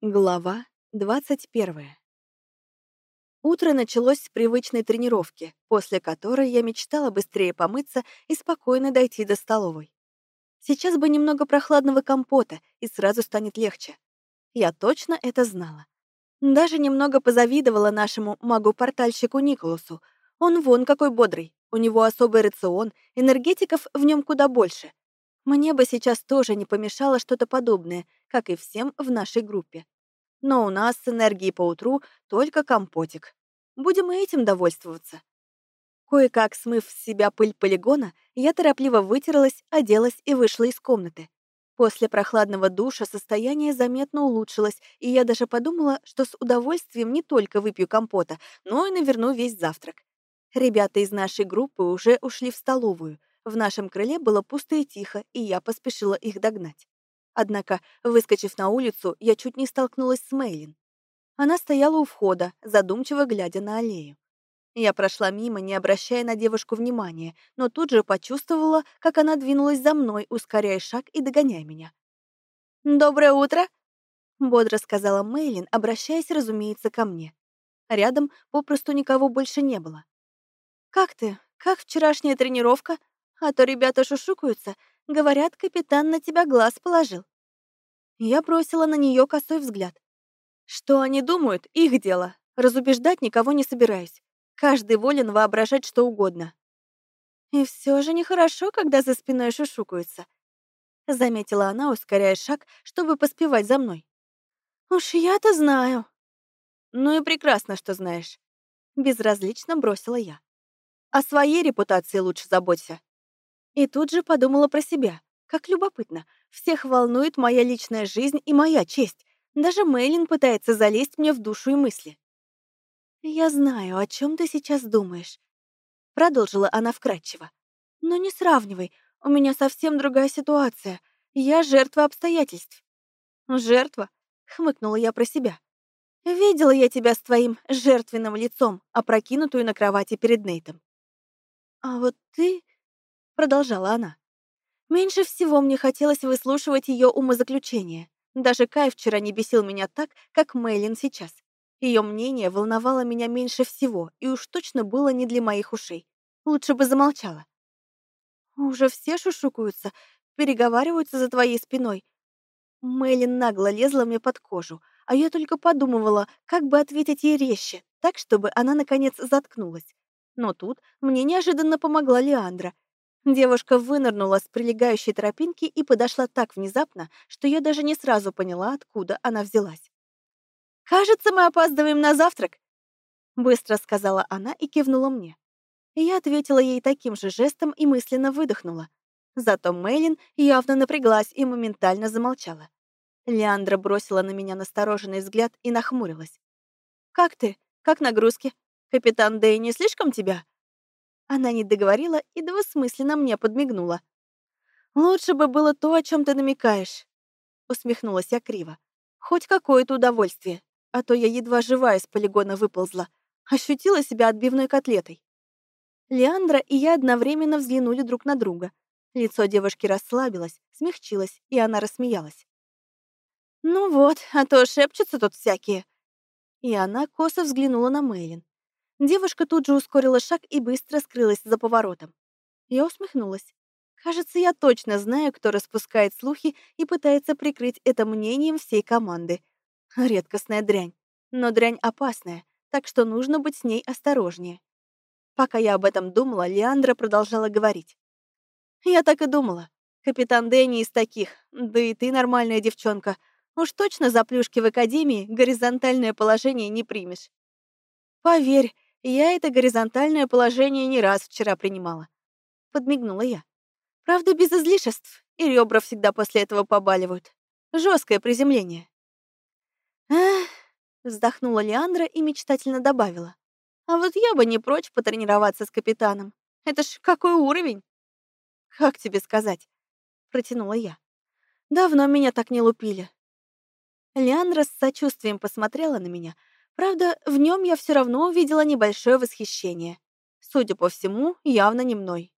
Глава 21. Утро началось с привычной тренировки, после которой я мечтала быстрее помыться и спокойно дойти до столовой. Сейчас бы немного прохладного компота, и сразу станет легче. Я точно это знала. Даже немного позавидовала нашему магу-портальщику Николасу. Он вон какой бодрый, у него особый рацион, энергетиков в нем куда больше. Мне бы сейчас тоже не помешало что-то подобное, как и всем в нашей группе. Но у нас с энергией поутру только компотик. Будем и этим довольствоваться. Кое-как смыв с себя пыль полигона, я торопливо вытерлась, оделась и вышла из комнаты. После прохладного душа состояние заметно улучшилось, и я даже подумала, что с удовольствием не только выпью компота, но и наверну весь завтрак. Ребята из нашей группы уже ушли в столовую, в нашем крыле было пусто и тихо, и я поспешила их догнать. Однако, выскочив на улицу, я чуть не столкнулась с Мейлин. Она стояла у входа, задумчиво глядя на аллею. Я прошла мимо, не обращая на девушку внимания, но тут же почувствовала, как она двинулась за мной, ускоряя шаг и догоняя меня. «Доброе утро!» — бодро сказала Мейлин, обращаясь, разумеется, ко мне. Рядом попросту никого больше не было. «Как ты? Как вчерашняя тренировка?» А то ребята шушукаются, говорят, капитан на тебя глаз положил. Я бросила на нее косой взгляд. Что они думают, их дело. Разубеждать никого не собираюсь. Каждый волен воображать что угодно. И все же нехорошо, когда за спиной шушукаются. Заметила она, ускоряя шаг, чтобы поспевать за мной. Уж я-то знаю. Ну и прекрасно, что знаешь. Безразлично бросила я. О своей репутации лучше заботься. И тут же подумала про себя. Как любопытно. Всех волнует моя личная жизнь и моя честь. Даже Мейлин пытается залезть мне в душу и мысли. «Я знаю, о чем ты сейчас думаешь», — продолжила она вкратчиво. «Но не сравнивай, у меня совсем другая ситуация. Я жертва обстоятельств». «Жертва?» — хмыкнула я про себя. «Видела я тебя с твоим жертвенным лицом, опрокинутую на кровати перед Нейтом. А вот ты продолжала она. Меньше всего мне хотелось выслушивать ее умозаключения. Даже Кай вчера не бесил меня так, как Мейлин сейчас. Ее мнение волновало меня меньше всего и уж точно было не для моих ушей. Лучше бы замолчала. Уже все шушукаются, переговариваются за твоей спиной. Мейлин нагло лезла мне под кожу, а я только подумывала, как бы ответить ей резче, так, чтобы она, наконец, заткнулась. Но тут мне неожиданно помогла Леандра — Девушка вынырнула с прилегающей тропинки и подошла так внезапно, что я даже не сразу поняла, откуда она взялась. «Кажется, мы опаздываем на завтрак», — быстро сказала она и кивнула мне. Я ответила ей таким же жестом и мысленно выдохнула. Зато Мейлин явно напряглась и моментально замолчала. Леандра бросила на меня настороженный взгляд и нахмурилась. «Как ты? Как нагрузки? Капитан Дэй не слишком тебя?» Она не договорила и двусмысленно мне подмигнула. «Лучше бы было то, о чем ты намекаешь», — усмехнулась я криво. «Хоть какое-то удовольствие, а то я едва живая с полигона выползла, ощутила себя отбивной котлетой». Леандра и я одновременно взглянули друг на друга. Лицо девушки расслабилось, смягчилось, и она рассмеялась. «Ну вот, а то шепчутся тут всякие». И она косо взглянула на Мейлин. Девушка тут же ускорила шаг и быстро скрылась за поворотом. Я усмехнулась. Кажется, я точно знаю, кто распускает слухи и пытается прикрыть это мнением всей команды. Редкостная дрянь. Но дрянь опасная, так что нужно быть с ней осторожнее. Пока я об этом думала, Леандра продолжала говорить. «Я так и думала. Капитан Дэнни из таких, да и ты нормальная девчонка. Уж точно за плюшки в академии горизонтальное положение не примешь. Поверь, я это горизонтальное положение не раз вчера принимала. Подмигнула я. Правда, без излишеств, и ребра всегда после этого побаливают. Жесткое приземление. Эх, вздохнула Леандра и мечтательно добавила. А вот я бы не прочь потренироваться с капитаном. Это ж какой уровень? Как тебе сказать? Протянула я. Давно меня так не лупили. Леандра с сочувствием посмотрела на меня, Правда, в нем я все равно увидела небольшое восхищение. Судя по всему, явно не мной.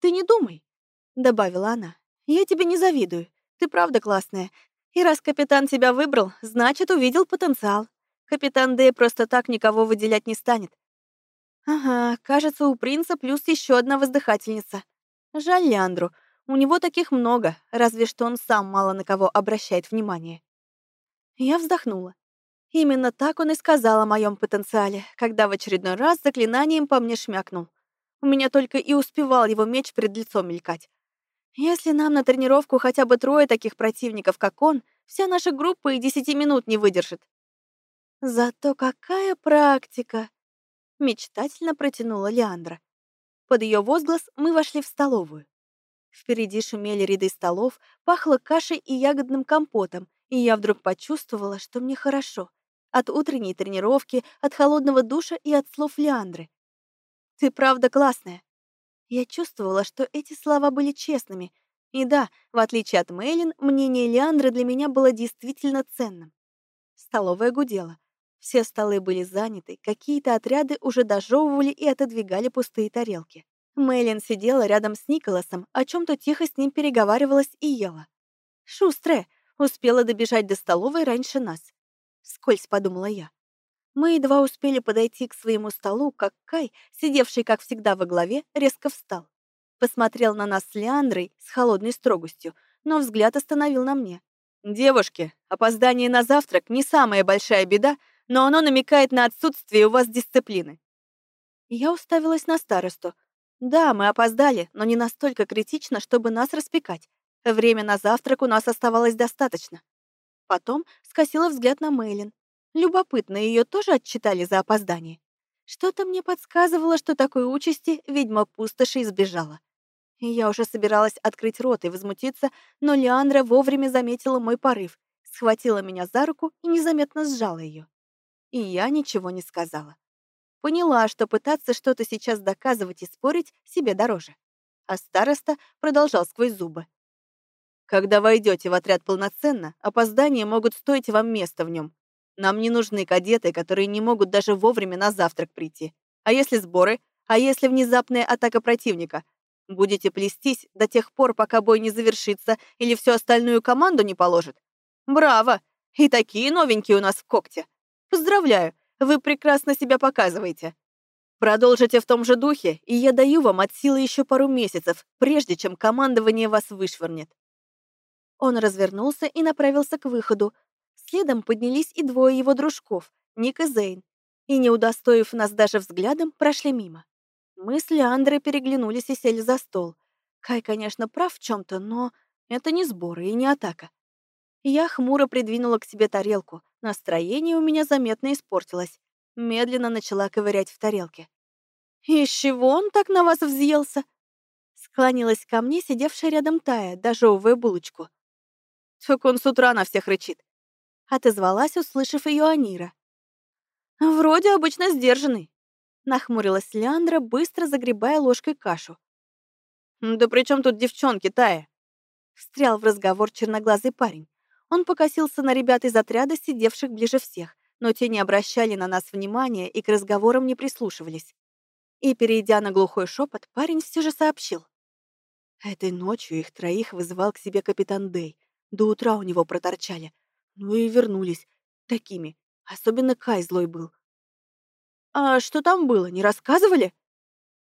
«Ты не думай», — добавила она. «Я тебе не завидую. Ты правда классная. И раз капитан тебя выбрал, значит, увидел потенциал. Капитан Дэй просто так никого выделять не станет. Ага, кажется, у принца плюс еще одна воздыхательница. Жаль Леандру, у него таких много, разве что он сам мало на кого обращает внимание. Я вздохнула. Именно так он и сказал о моем потенциале, когда в очередной раз заклинанием по мне шмякнул. У меня только и успевал его меч пред лицом мелькать. Если нам на тренировку хотя бы трое таких противников, как он, вся наша группа и десяти минут не выдержит. Зато какая практика! Мечтательно протянула Леандра. Под ее возглас мы вошли в столовую. Впереди шумели ряды столов, пахло кашей и ягодным компотом, и я вдруг почувствовала, что мне хорошо. От утренней тренировки, от холодного душа и от слов Леандры. «Ты правда классная. Я чувствовала, что эти слова были честными. И да, в отличие от Мейлин, мнение Леандры для меня было действительно ценным. Столовая гудела. Все столы были заняты, какие-то отряды уже дожевывали и отодвигали пустые тарелки. Мейлин сидела рядом с Николасом, о чем то тихо с ним переговаривалась и ела. «Шустрая!» успела добежать до столовой раньше нас. Скользь подумала я. Мы едва успели подойти к своему столу, как Кай, сидевший, как всегда, во главе, резко встал. Посмотрел на нас с Леандрой с холодной строгостью, но взгляд остановил на мне. «Девушки, опоздание на завтрак не самая большая беда, но оно намекает на отсутствие у вас дисциплины». Я уставилась на старосту. Да, мы опоздали, но не настолько критично, чтобы нас распекать. Время на завтрак у нас оставалось достаточно. Потом скосила взгляд на Мейлин. Любопытно, ее тоже отчитали за опоздание. Что-то мне подсказывало, что такой участи ведьма пустоши избежала. Я уже собиралась открыть рот и возмутиться, но Леандра вовремя заметила мой порыв, схватила меня за руку и незаметно сжала ее. И я ничего не сказала. Поняла, что пытаться что-то сейчас доказывать и спорить себе дороже. А староста продолжал сквозь зубы. Когда войдете в отряд полноценно, опоздания могут стоить вам места в нем. Нам не нужны кадеты, которые не могут даже вовремя на завтрак прийти. А если сборы? А если внезапная атака противника? Будете плестись до тех пор, пока бой не завершится или всю остальную команду не положит? Браво! И такие новенькие у нас в когте. Поздравляю, вы прекрасно себя показываете. Продолжите в том же духе, и я даю вам от силы еще пару месяцев, прежде чем командование вас вышвырнет. Он развернулся и направился к выходу, Следом поднялись и двое его дружков, Ник и Зейн, и, не удостоив нас даже взглядом, прошли мимо. Мы с Леандрой переглянулись и сели за стол. Кай, конечно, прав в чем то но это не сборы и не атака. Я хмуро придвинула к себе тарелку. Настроение у меня заметно испортилось. Медленно начала ковырять в тарелке. «Из чего он так на вас взъелся?» Склонилась ко мне сидевшая рядом Тая, дожевывая булочку. «Так он с утра на всех рычит отозвалась, услышав ее Анира. «Вроде обычно сдержанный», — нахмурилась Леандра, быстро загребая ложкой кашу. «Да при чем тут девчонки, Тая?» Встрял в разговор черноглазый парень. Он покосился на ребят из отряда, сидевших ближе всех, но те не обращали на нас внимания и к разговорам не прислушивались. И, перейдя на глухой шепот, парень все же сообщил. Этой ночью их троих вызывал к себе капитан Дэй. До утра у него проторчали, ну и вернулись. Такими. Особенно Кай злой был. «А что там было, не рассказывали?»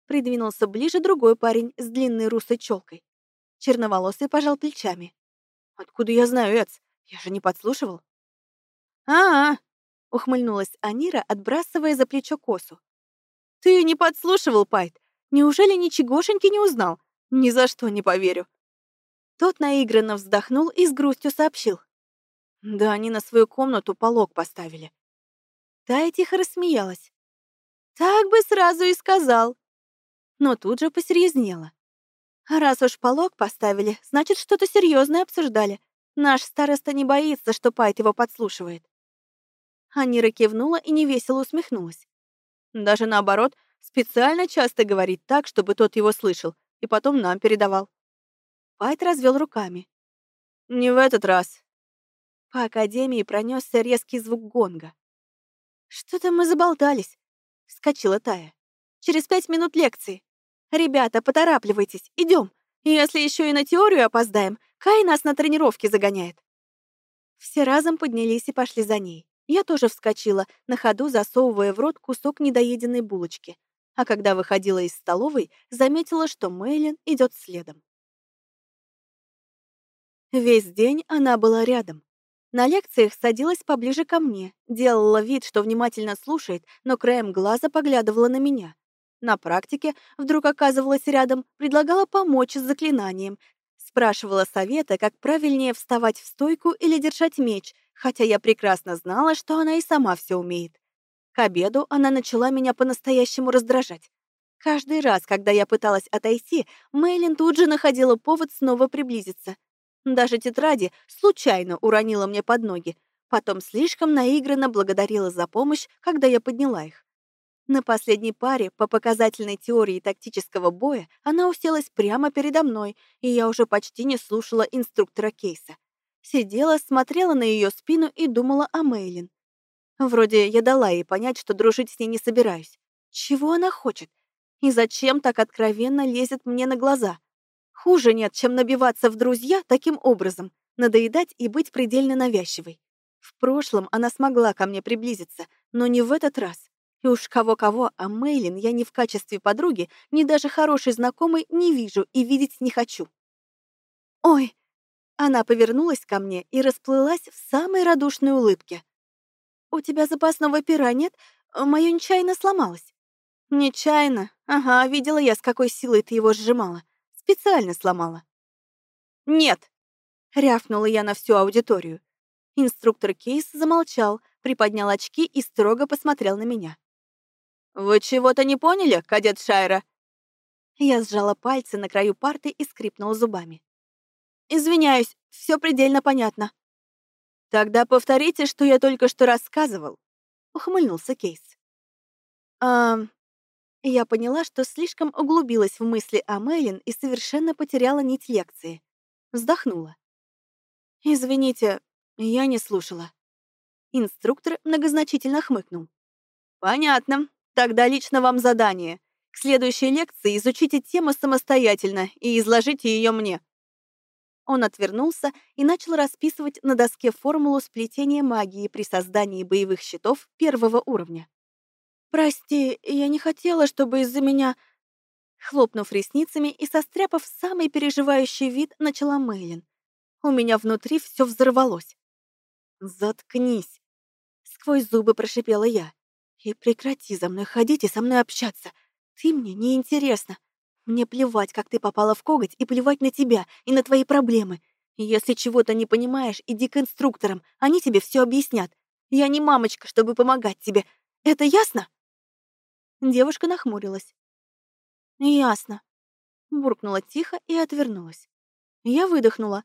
Придвинулся ближе другой парень с длинной русой челкой. Черноволосый пожал плечами. «Откуда я знаю, Эц? Я же не подслушивал». «А-а!» — ухмыльнулась Анира, отбрасывая за плечо косу. «Ты не подслушивал, Пайт? Неужели ничегошеньки не узнал? Ни за что не поверю». Тот наигранно вздохнул и с грустью сообщил. Да они на свою комнату полог поставили. Тая тихо рассмеялась. Так бы сразу и сказал. Но тут же посерьезнела. А раз уж полог поставили, значит, что-то серьезное обсуждали. Наш староста не боится, что Пайт его подслушивает. Анира кивнула и невесело усмехнулась. Даже наоборот, специально часто говорит так, чтобы тот его слышал, и потом нам передавал. Пайт развел руками. «Не в этот раз. По академии пронесся резкий звук гонга. «Что-то мы заболтались», — вскочила Тая. «Через пять минут лекции. Ребята, поторапливайтесь, идем. Если еще и на теорию опоздаем, Кай нас на тренировке загоняет». Все разом поднялись и пошли за ней. Я тоже вскочила, на ходу засовывая в рот кусок недоеденной булочки. А когда выходила из столовой, заметила, что Мэйлин идет следом. Весь день она была рядом. На лекциях садилась поближе ко мне, делала вид, что внимательно слушает, но краем глаза поглядывала на меня. На практике вдруг оказывалась рядом, предлагала помочь с заклинанием, спрашивала совета, как правильнее вставать в стойку или держать меч, хотя я прекрасно знала, что она и сама все умеет. К обеду она начала меня по-настоящему раздражать. Каждый раз, когда я пыталась отойти, Мейлин тут же находила повод снова приблизиться. Даже тетради случайно уронила мне под ноги, потом слишком наигранно благодарила за помощь, когда я подняла их. На последней паре по показательной теории тактического боя она уселась прямо передо мной, и я уже почти не слушала инструктора Кейса. Сидела, смотрела на ее спину и думала о Мейлин. Вроде я дала ей понять, что дружить с ней не собираюсь. Чего она хочет? И зачем так откровенно лезет мне на глаза? Хуже нет, чем набиваться в друзья таким образом, надоедать и быть предельно навязчивой. В прошлом она смогла ко мне приблизиться, но не в этот раз. И уж кого-кого, а Мейлин я ни в качестве подруги, ни даже хорошей знакомой не вижу и видеть не хочу. «Ой!» Она повернулась ко мне и расплылась в самой радушной улыбке. «У тебя запасного пера нет? Моё нечаянно сломалось». «Нечаянно? Ага, видела я, с какой силой ты его сжимала. Специально сломала». «Нет!» — рявкнула я на всю аудиторию. Инструктор Кейс замолчал, приподнял очки и строго посмотрел на меня. «Вы чего-то не поняли, кадет Шайра?» Я сжала пальцы на краю парты и скрипнула зубами. «Извиняюсь, все предельно понятно». «Тогда повторите, что я только что рассказывал», — ухмыльнулся Кейс. «А...» Я поняла, что слишком углубилась в мысли о Мэйлин и совершенно потеряла нить лекции. Вздохнула. «Извините, я не слушала». Инструктор многозначительно хмыкнул. «Понятно. Тогда лично вам задание. К следующей лекции изучите тему самостоятельно и изложите ее мне. Он отвернулся и начал расписывать на доске формулу сплетения магии при создании боевых щитов первого уровня. «Прости, я не хотела, чтобы из-за меня...» Хлопнув ресницами и состряпав самый переживающий вид, начала Мэйлин. У меня внутри все взорвалось. «Заткнись!» Сквозь зубы прошипела я. И прекрати за мной ходить и со мной общаться. Ты мне не интересна. Мне плевать, как ты попала в коготь, и плевать на тебя, и на твои проблемы. Если чего-то не понимаешь, иди к инструкторам, они тебе все объяснят. Я не мамочка, чтобы помогать тебе. Это ясно?» Девушка нахмурилась. «Ясно», — буркнула тихо и отвернулась. Я выдохнула.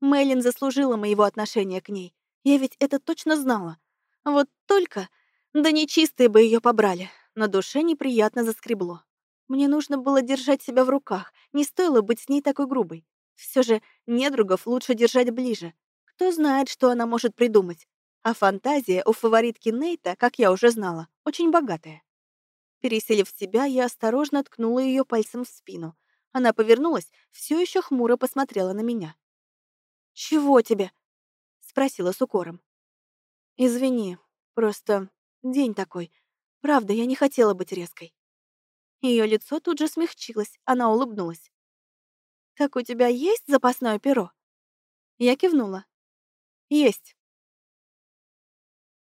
Мэлин заслужила моего отношения к ней. Я ведь это точно знала. Вот только да нечистые бы ее побрали. На душе неприятно заскребло. Мне нужно было держать себя в руках, не стоило быть с ней такой грубой. Все же недругов лучше держать ближе. Кто знает, что она может придумать. А фантазия у фаворитки Нейта, как я уже знала, очень богатая. Переселив себя, я осторожно ткнула ее пальцем в спину. Она повернулась, все еще хмуро посмотрела на меня. «Чего тебе?» — спросила с укором. «Извини, просто День такой. Правда, я не хотела быть резкой. Ее лицо тут же смягчилось, она улыбнулась. «Так у тебя есть запасное перо?» Я кивнула. «Есть.